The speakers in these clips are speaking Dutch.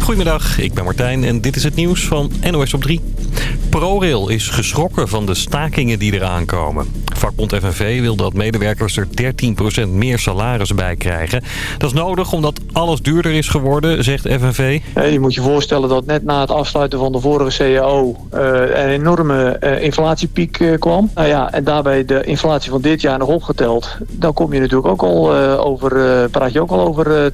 Goedemiddag, ik ben Martijn en dit is het nieuws van NOS op 3. ProRail is geschrokken van de stakingen die eraan komen. Vakbond FNV wil dat medewerkers er 13% meer salaris bij krijgen. Dat is nodig omdat alles duurder is geworden, zegt FNV. Je moet je voorstellen dat net na het afsluiten van de vorige CAO... Uh, een enorme uh, inflatiepiek uh, kwam. Nou ja, en daarbij de inflatie van dit jaar nog opgeteld. Dan kom je natuurlijk ook al over, praat je ook al over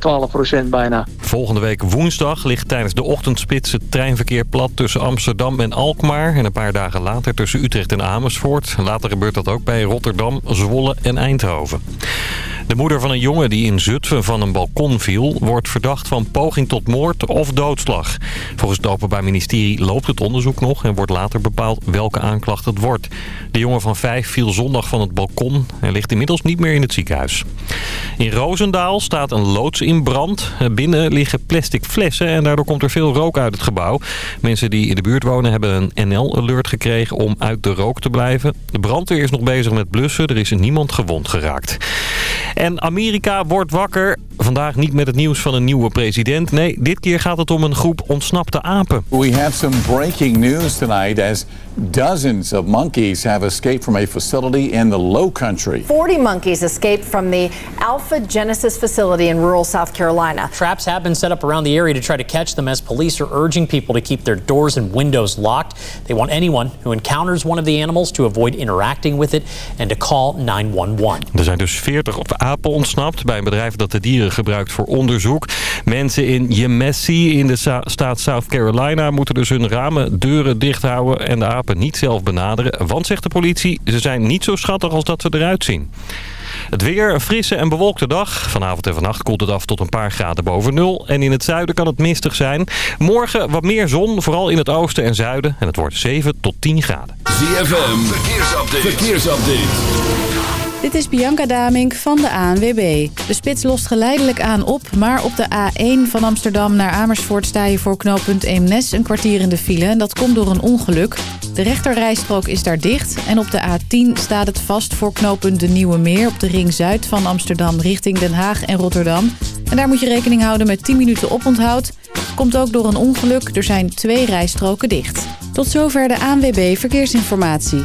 12% bijna. Volgende week woensdag ligt tijdens de ochtendspits het treinverkeer plat tussen Amsterdam en Alkmaar. En een paar dagen later tussen Utrecht en Amersfoort. Later gebeurt dat ook bij Rotterdam, Zwolle en Eindhoven. De moeder van een jongen die in Zutphen van een balkon viel... wordt verdacht van poging tot moord of doodslag. Volgens het Openbaar Ministerie loopt het onderzoek nog... en wordt later bepaald welke aanklacht het wordt. De jongen van vijf viel zondag van het balkon... en ligt inmiddels niet meer in het ziekenhuis. In Roosendaal staat een loods in brand. Binnen liggen plastic flessen en daardoor komt er veel rook uit het gebouw. Mensen die in de buurt wonen hebben een NL-alert gekregen om uit de rook te blijven. De brandweer is nog bezig met blussen. Er is niemand gewond geraakt. En Amerika wordt wakker. Vandaag niet met het nieuws van een nieuwe president. Nee, dit keer gaat het om een groep ontsnapte apen. We have some breaking news tonight as dozens of monkeys have escaped from a facility in the low country. 40 monkeys escaped from the Alpha Genesis facility in rural South Carolina. Traps have been set up around the area to try to catch them as police are urging people to keep their doors and windows locked. They want anyone who encounters one of the animals to avoid interacting with it and to call 911. Er zijn dus 40 apen ontsnapt bij een bedrijf dat de dieren gebruikt voor onderzoek. Mensen in Yemessi in de staat South Carolina moeten dus hun ramen, deuren dicht houden en de apen niet zelf benaderen. Want, zegt de politie, ze zijn niet zo schattig als dat ze eruit zien. Het weer, een frisse en bewolkte dag. Vanavond en vannacht koelt het af tot een paar graden boven nul. En in het zuiden kan het mistig zijn. Morgen wat meer zon, vooral in het oosten en zuiden. En het wordt 7 tot 10 graden. ZFM, verkeersupdate. verkeersupdate. Dit is Bianca Damink van de ANWB. De spits lost geleidelijk aan op, maar op de A1 van Amsterdam naar Amersfoort sta je voor knooppunt Eemnes een kwartier in de file. En dat komt door een ongeluk. De rechterrijstrook is daar dicht en op de A10 staat het vast voor knooppunt De Nieuwe Meer op de ring zuid van Amsterdam richting Den Haag en Rotterdam. En daar moet je rekening houden met 10 minuten oponthoud. Komt ook door een ongeluk, er zijn twee rijstroken dicht. Tot zover de ANWB Verkeersinformatie.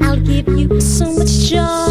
I'll give you so much joy.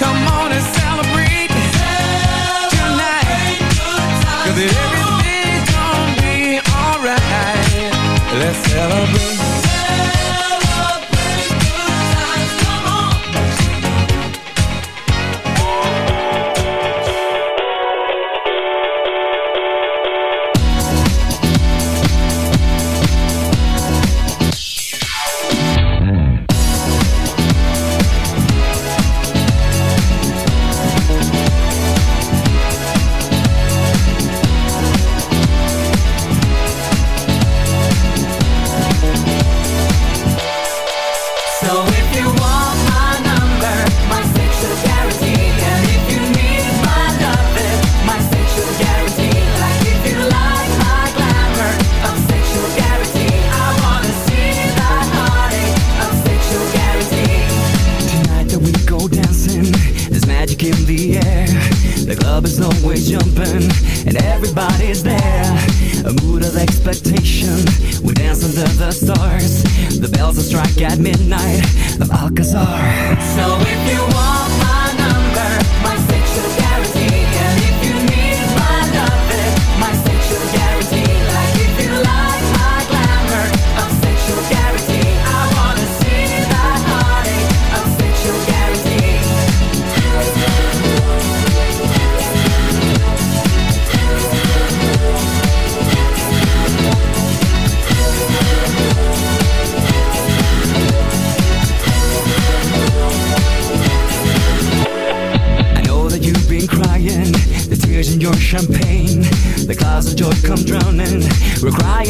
celebrate.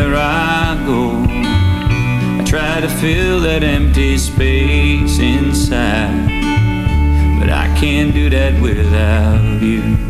where I go. I try to fill that empty space inside, but I can't do that without you.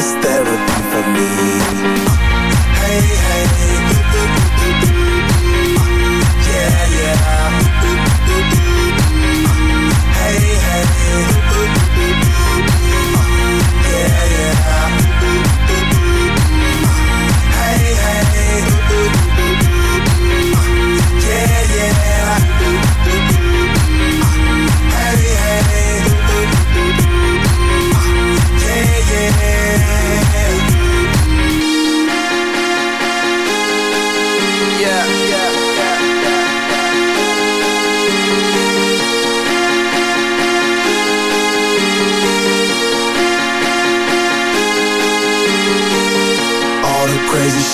best therapy for me.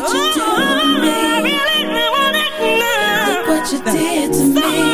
what you did to me. Look what you did to me.